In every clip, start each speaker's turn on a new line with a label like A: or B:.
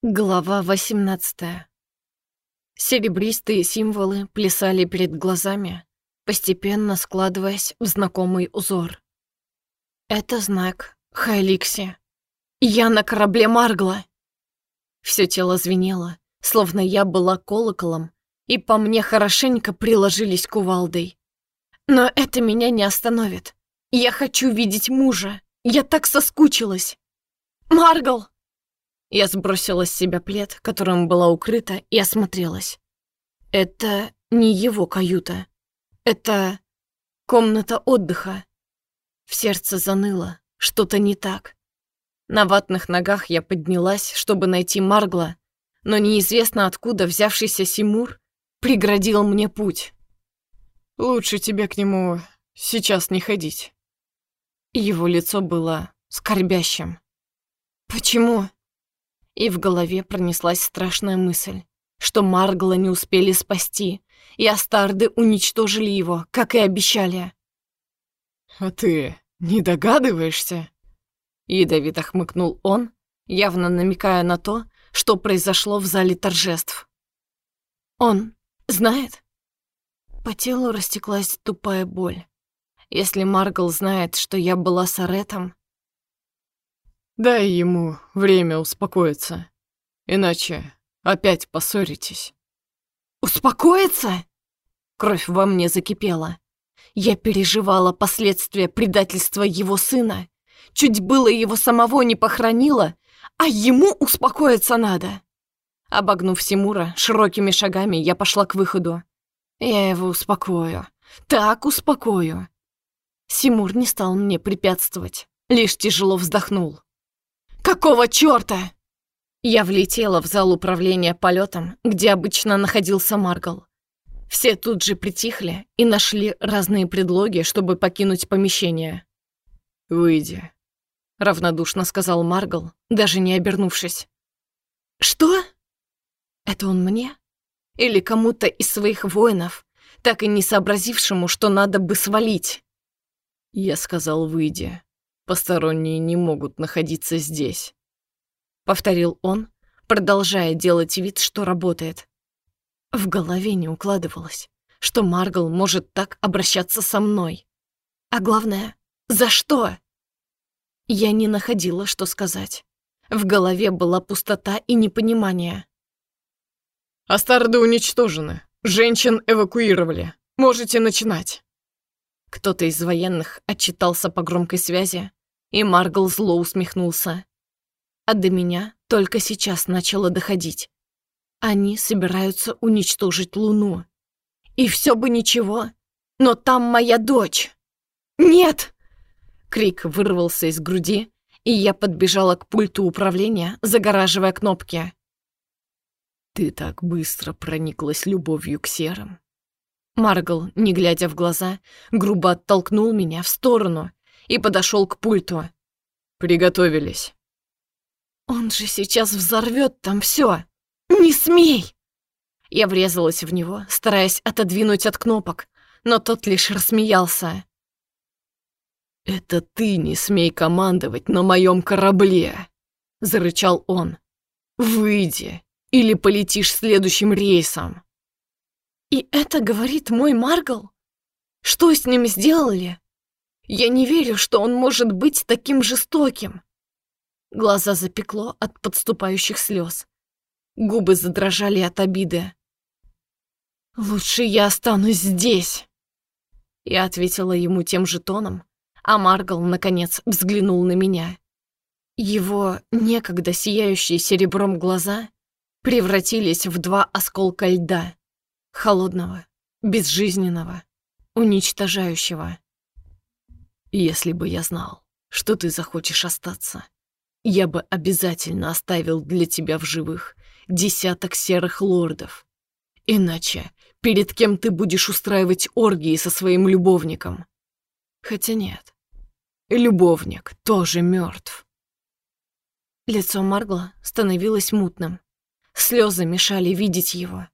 A: Глава 18 Серебристые символы плясали перед глазами, постепенно складываясь в знакомый узор. Это знак Хайликси. Я на корабле Маргла. Все тело звенело, словно я была колоколом, и по мне хорошенько приложились кувалдой. Но это меня не остановит. Я хочу видеть мужа. Я так соскучилась. Маргл! Я сбросила с себя плед, которым была укрыта, и осмотрелась. Это не его каюта. Это комната отдыха. В сердце заныло. Что-то не так. На ватных ногах я поднялась, чтобы найти Маргла, но неизвестно откуда взявшийся Симур преградил мне путь.
B: «Лучше тебе к нему сейчас не ходить».
A: Его лицо было скорбящим. «Почему?» И в голове пронеслась страшная мысль, что Маргла не успели спасти, и Астарды уничтожили его, как и обещали.
B: «А ты не догадываешься?»
A: Ядовито хмыкнул он, явно намекая на то, что произошло в зале торжеств. «Он знает?» По телу растеклась тупая боль. Если Маргл знает, что я была с Аретом,
B: Дай ему время успокоиться, иначе опять поссоритесь.
A: Успокоиться? Кровь во мне закипела. Я переживала последствия предательства его сына. Чуть было его самого не похоронила, а ему успокоиться надо. Обогнув Симура, широкими шагами я пошла к выходу. Я его успокою. Так успокою. Симур не стал мне препятствовать, лишь тяжело вздохнул. Какого чёрта? Я влетела в зал управления полетом, где обычно находился Маргал. Все тут же притихли и нашли разные предлоги, чтобы покинуть помещение.
B: «Выйди», —
A: равнодушно сказал Маргал, даже не обернувшись. «Что? Это он мне? Или кому-то из своих воинов, так и не сообразившему, что надо бы свалить?»
B: Я сказал «выйди». Посторонние не могут находиться здесь», —
A: повторил он, продолжая делать вид, что работает. В голове не укладывалось, что Маргл может так обращаться со мной. А главное, за что? Я не находила, что сказать. В голове была пустота и непонимание.
B: «Астарды уничтожены. Женщин эвакуировали. Можете начинать».
A: Кто-то из военных отчитался по громкой связи, и Маргл зло усмехнулся. А до меня только сейчас начало доходить. Они собираются уничтожить Луну. И все бы ничего, но там моя дочь. Нет! Крик вырвался из груди, и я подбежала к пульту управления, загораживая кнопки.
B: «Ты так быстро прониклась любовью к серым».
A: Маргл, не глядя в глаза, грубо оттолкнул меня в сторону и подошел к пульту.
B: «Приготовились».
A: «Он же сейчас взорвет там все! Не смей!» Я врезалась в него, стараясь отодвинуть от кнопок, но тот лишь рассмеялся.
B: «Это ты не смей командовать на моем корабле!» — зарычал он. «Выйди, или полетишь следующим рейсом!»
A: «И это говорит мой Маргл? Что с ним сделали?» Я не верю, что он может быть таким жестоким. Глаза запекло от подступающих слез. Губы задрожали от обиды. «Лучше я останусь здесь!» Я ответила ему тем же тоном, а Маргал, наконец, взглянул на меня. Его некогда сияющие серебром глаза превратились в два осколка льда, холодного, безжизненного, уничтожающего. Если бы я знал, что ты захочешь остаться, я бы обязательно оставил для тебя в живых десяток серых лордов. Иначе перед кем ты будешь устраивать оргии со своим любовником? Хотя нет, любовник тоже мертв. Лицо Маргла становилось мутным. Слезы мешали видеть его.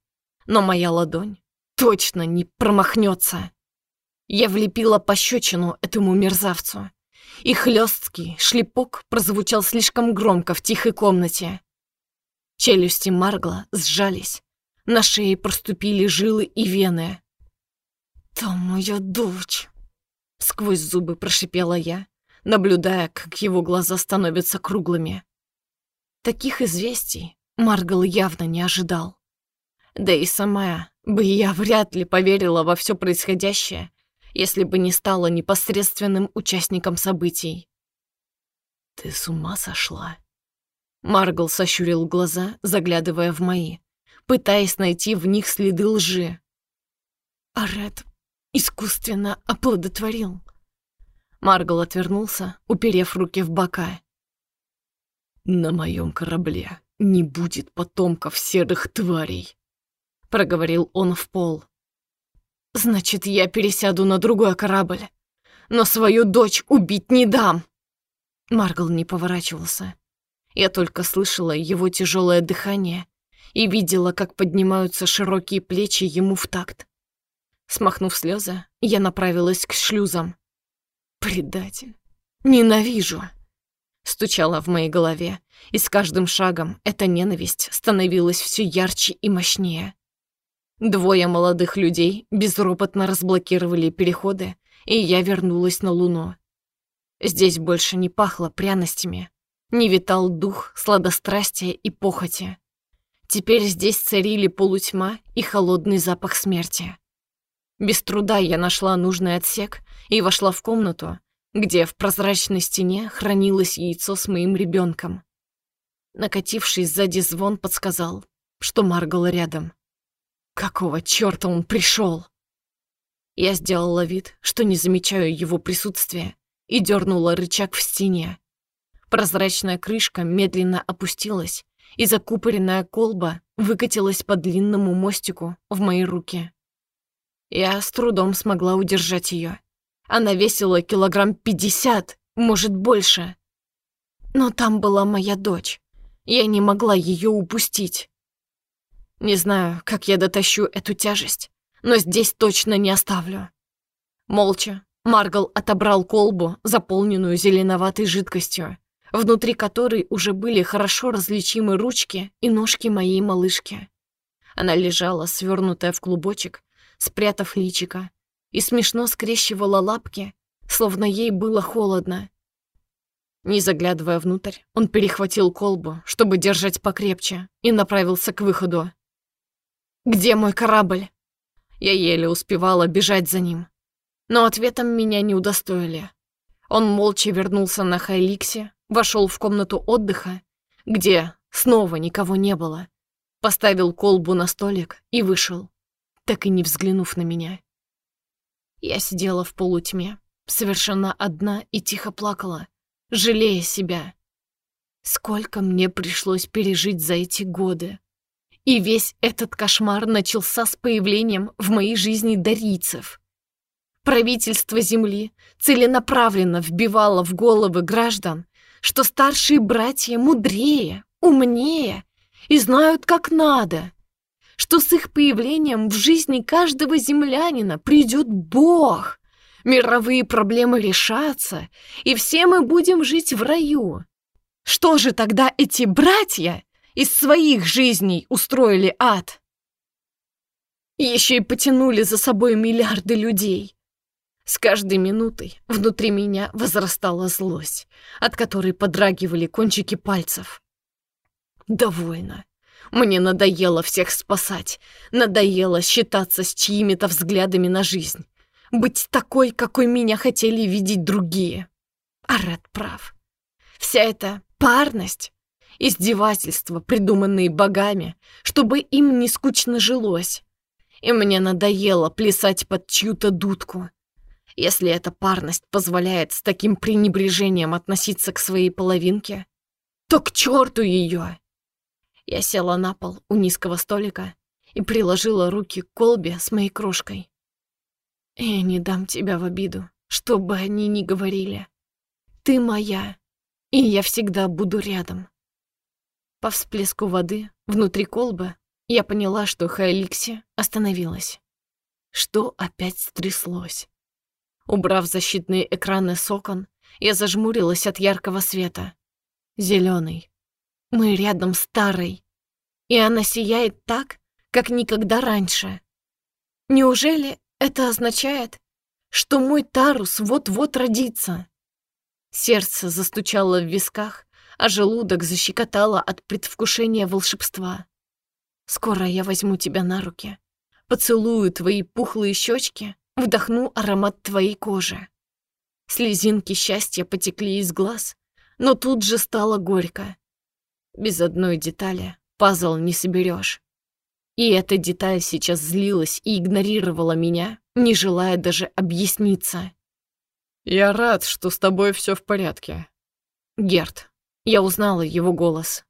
A: Но моя ладонь точно не промахнется. Я влепила пощечину этому мерзавцу, и хлесткий шлепок прозвучал слишком громко в тихой комнате. Челюсти Маргла сжались. На шее проступили жилы и вены. «Там моя дочь!» Сквозь зубы прошипела я, наблюдая, как его глаза становятся круглыми. Таких известий Маргал явно не ожидал. Да и сама бы я вряд ли поверила во все происходящее, если бы не стала непосредственным участником событий. «Ты с ума сошла?» Маргал сощурил глаза, заглядывая в мои, пытаясь найти в них следы лжи. А Ред искусственно оплодотворил. Маргал отвернулся, уперев руки в бока. «На моем корабле не будет потомков серых тварей», — проговорил он в пол. «Значит, я пересяду на другой корабль, но свою дочь убить не дам!» Маргал не поворачивался. Я только слышала его тяжелое дыхание и видела, как поднимаются широкие плечи ему в такт. Смахнув слезы, я направилась к шлюзам. «Предатель! Ненавижу!» Стучала в моей голове, и с каждым шагом эта ненависть становилась все ярче и мощнее. Двое молодых людей безропотно разблокировали переходы, и я вернулась на Луну. Здесь больше не пахло пряностями, не витал дух сладострастия и похоти. Теперь здесь царили полутьма и холодный запах смерти. Без труда я нашла нужный отсек и вошла в комнату, где в прозрачной стене хранилось яйцо с моим ребенком. Накативший сзади звон подсказал, что Маргал рядом. Какого чёрта он пришел? Я сделала вид, что не замечаю его присутствия, и дернула рычаг в стене. Прозрачная крышка медленно опустилась, и закупоренная колба выкатилась по длинному мостику в мои руки. Я с трудом смогла удержать ее. Она весила килограмм пятьдесят, может, больше. Но там была моя дочь. Я не могла ее упустить. Не знаю, как я дотащу эту тяжесть, но здесь точно не оставлю. Молча Маргал отобрал колбу, заполненную зеленоватой жидкостью, внутри которой уже были хорошо различимы ручки и ножки моей малышки. Она лежала, свернутая в клубочек, спрятав личика, и смешно скрещивала лапки, словно ей было холодно. Не заглядывая внутрь, он перехватил колбу, чтобы держать покрепче, и направился к выходу. «Где мой корабль?» Я еле успевала бежать за ним но ответом меня не удостоили. Он молча вернулся на Хайликсе, вошел в комнату отдыха, где снова никого не было, поставил колбу на столик и вышел, так и не взглянув на меня. Я сидела в полутьме, совершенно одна и тихо плакала, жалея себя. Сколько мне пришлось пережить за эти годы. И весь этот кошмар начался с появлением в моей жизни дарийцев — Правительство Земли целенаправленно вбивало в головы граждан, что старшие братья мудрее, умнее и знают, как надо, что с их появлением в жизни каждого землянина придет Бог, мировые проблемы решатся, и все мы будем жить в раю. Что же тогда эти братья из своих жизней устроили ад? Еще и потянули за собой миллиарды людей. С каждой минутой внутри меня возрастала злость, от которой подрагивали кончики пальцев. Довольно. Мне надоело всех спасать, надоело считаться с чьими-то взглядами на жизнь, быть такой, какой меня хотели видеть другие. А Ред прав. Вся эта парность, издевательства, придуманные богами, чтобы им не скучно жилось. И мне надоело плясать под чью-то дудку, если эта парность позволяет с таким пренебрежением относиться к своей половинке, то к черту ее! Я села на пол у низкого столика и приложила руки к колбе с моей крошкой. Я не дам тебя в обиду, что бы они ни говорили. Ты моя, и я всегда буду рядом. По всплеску воды внутри колбы я поняла, что Хайликси остановилась. Что опять стряслось? Убрав защитные экраны с окон, я зажмурилась от яркого света. Зеленый. Мы рядом с Тарой. и она сияет так, как никогда раньше. Неужели это означает, что мой Тарус вот-вот родится? Сердце застучало в висках, а желудок защекотало от предвкушения волшебства. Скоро я возьму тебя на руки, поцелую твои пухлые щечки, вдохну аромат твоей кожи. Слезинки счастья потекли из глаз, но тут же стало горько. Без одной детали пазл не соберешь. И эта деталь сейчас злилась и игнорировала меня, не желая даже объясниться.
B: «Я рад, что с тобой все в порядке».
A: «Герт». Я узнала его голос.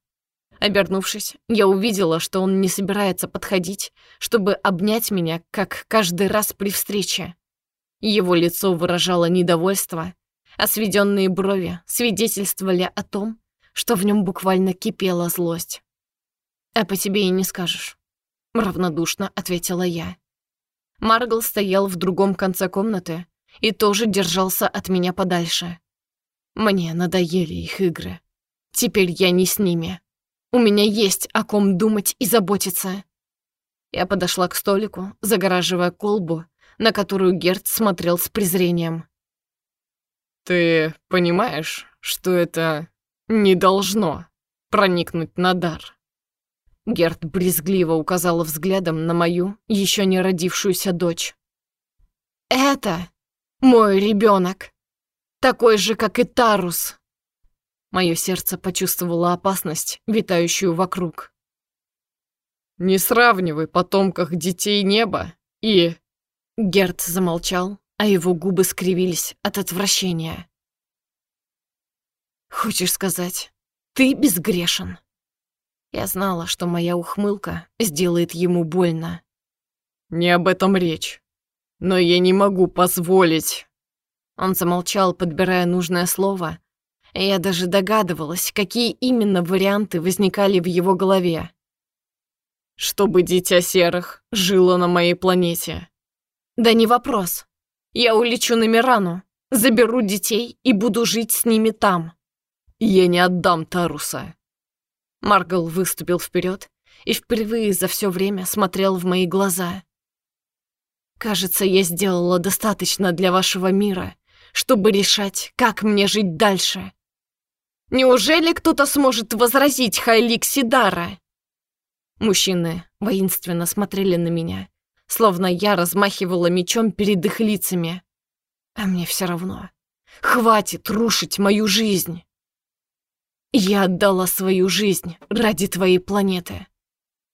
A: Обернувшись, я увидела, что он не собирается подходить, чтобы обнять меня, как каждый раз при встрече. Его лицо выражало недовольство, а сведенные брови свидетельствовали о том, что в нем буквально кипела злость. «А по тебе и не скажешь», — равнодушно ответила я. Маргл стоял в другом конце комнаты и тоже держался от меня подальше. Мне надоели их игры. Теперь я не с ними. У меня есть о ком думать и заботиться. Я подошла к столику, загораживая колбу, на которую Герт смотрел с презрением.
B: «Ты понимаешь, что это не должно проникнуть на дар?»
A: Герт брезгливо указала взглядом на мою еще не родившуюся дочь. «Это мой ребенок, такой же, как и Тарус!» Мое сердце почувствовало опасность, витающую вокруг.
B: «Не сравнивай потомках детей неба и...»
A: Герт замолчал, а его губы скривились от отвращения. «Хочешь сказать, ты безгрешен?» Я знала, что моя ухмылка сделает ему больно.
B: «Не об этом речь. Но я не могу позволить...»
A: Он замолчал, подбирая нужное слово. Я даже догадывалась, какие именно варианты возникали в его голове.
B: «Чтобы дитя серых жило на моей планете».
A: «Да не вопрос. Я улечу на Мирану, заберу детей и буду жить с ними там».
B: «Я не отдам Таруса».
A: Маргал выступил вперед и впервые за все время смотрел в мои глаза. «Кажется, я сделала достаточно для вашего мира, чтобы решать, как мне жить дальше. Неужели кто-то сможет возразить Хайлик Сидара?» Мужчины воинственно смотрели на меня, словно я размахивала мечом перед их лицами. А мне все равно. Хватит рушить мою жизнь. Я отдала свою жизнь ради твоей планеты.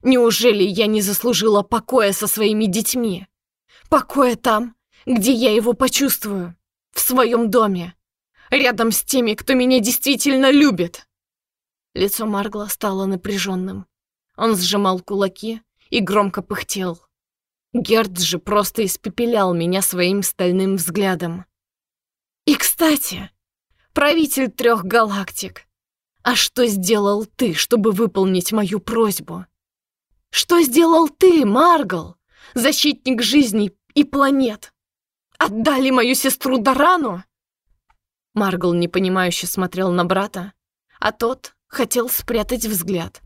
A: Неужели я не заслужила покоя со своими детьми? Покоя там, где я его почувствую, в своем доме, рядом с теми, кто меня действительно любит. Лицо Маргла стало напряженным. Он сжимал кулаки и громко пыхтел. Герд же просто испепелял меня своим стальным взглядом. И, кстати, правитель трех галактик, а что сделал ты, чтобы выполнить мою просьбу? Что сделал ты, Маргл, защитник жизни и планет? Отдали мою сестру Дарану? Маргл непонимающе смотрел на брата, а тот хотел спрятать взгляд.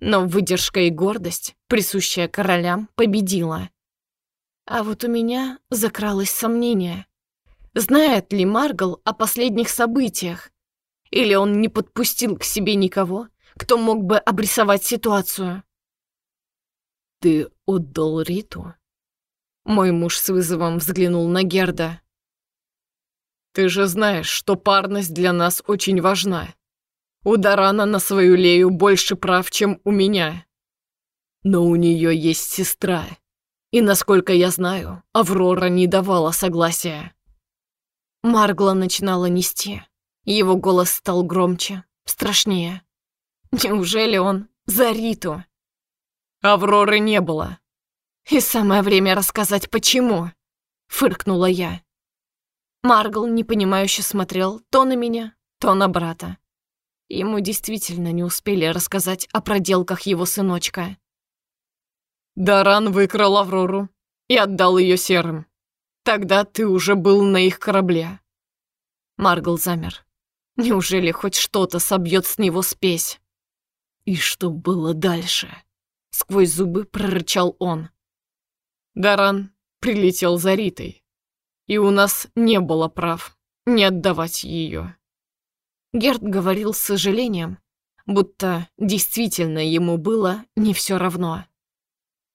A: Но выдержка и гордость, присущая королям, победила. А вот у меня закралось сомнение. Знает ли Маргл о последних событиях? Или он не подпустил к себе никого, кто мог бы обрисовать ситуацию?
B: «Ты отдал Риту?» Мой муж с вызовом взглянул на Герда. «Ты же знаешь, что парность для нас очень важна. У Дарана на свою Лею больше прав, чем у меня. Но у нее есть сестра, и, насколько я знаю, Аврора не давала согласия».
A: Маргла начинала нести. Его голос стал громче, страшнее. Неужели он за Риту?
B: Авроры не было.
A: И самое время рассказать, почему. Фыркнула я. Маргл непонимающе смотрел то на меня, то на брата. Ему действительно не успели рассказать о проделках его сыночка.
B: Даран выкрал Аврору и отдал ее серым. Тогда ты уже был на их корабле.
A: Маргл замер. Неужели хоть что-то собьет с него спесь?
B: И что было дальше?
A: сквозь зубы прорычал он.
B: Даран прилетел за Ритой, и у нас не было прав не отдавать ее.
A: Герд говорил с сожалением, будто действительно ему было не все равно.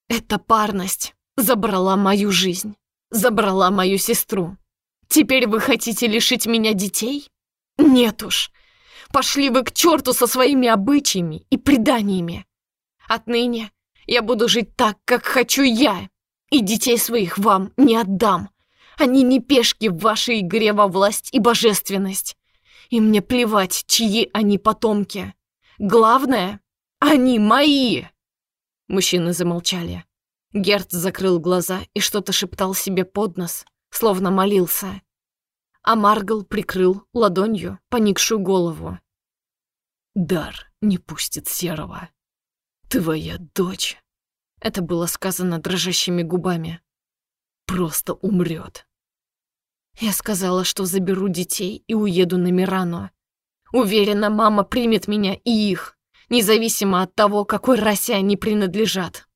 A: Эта парность забрала мою жизнь, забрала мою сестру. Теперь вы хотите лишить меня детей? Нет уж. Пошли вы к черту со своими обычаями и преданиями. Отныне я буду жить так, как хочу я, и детей своих вам не отдам. Они не пешки в вашей игре во власть и божественность. И мне плевать, чьи они потомки. Главное, они мои!» Мужчины замолчали. Герт закрыл глаза и что-то шептал себе под нос, словно молился. А Маргал прикрыл ладонью поникшую голову.
B: «Дар не пустит серого. Твоя дочь», — это было сказано дрожащими губами, — «просто умрет».
A: Я сказала, что заберу детей и уеду на Мирану. Уверена, мама примет меня и их, независимо от того, какой расе они принадлежат.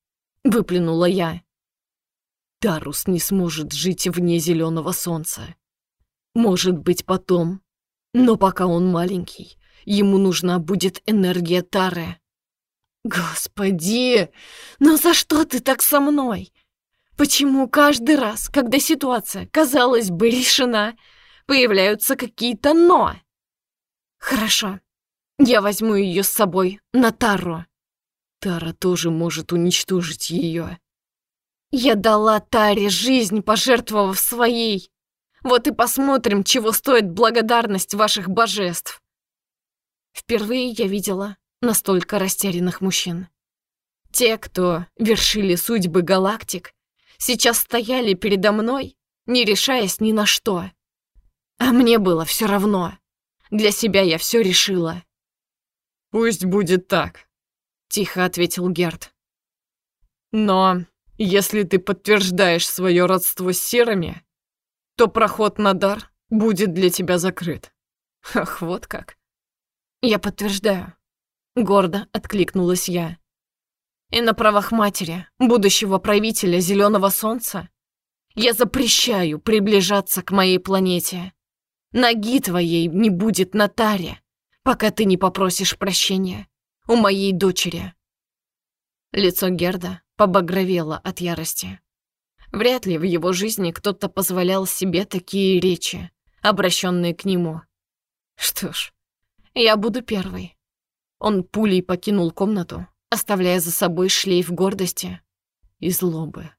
A: Выплюнула я.
B: Тарус не сможет жить вне зеленого солнца. Может быть, потом. Но пока он маленький, ему нужна будет энергия Тары.
A: Господи, ну за что ты так со мной? Почему каждый раз, когда ситуация, казалось бы, решена, появляются какие-то «но»? Хорошо, я возьму ее с собой на Тару.
B: Тара тоже может уничтожить ее.
A: Я дала Таре жизнь, пожертвовав своей. Вот и посмотрим, чего стоит благодарность ваших божеств. Впервые я видела настолько растерянных мужчин. Те, кто вершили судьбы галактик, сейчас стояли передо мной, не решаясь ни на что. А мне было все равно. Для себя я все решила.
B: «Пусть будет так», — тихо ответил Герд. «Но если ты подтверждаешь свое родство с серыми, то проход на дар будет для тебя закрыт».
A: Ах, вот как. Я подтверждаю. Гордо откликнулась я. И на правах матери, будущего правителя Зеленого Солнца, я запрещаю приближаться к моей планете. Ноги твоей не будет на таре, пока ты не попросишь прощения у моей дочери». Лицо Герда побагровело от ярости. Вряд ли в его жизни кто-то позволял себе такие речи, обращенные к нему. Что ж, я буду первой. Он пулей покинул комнату, оставляя за собой шлейф гордости и злобы.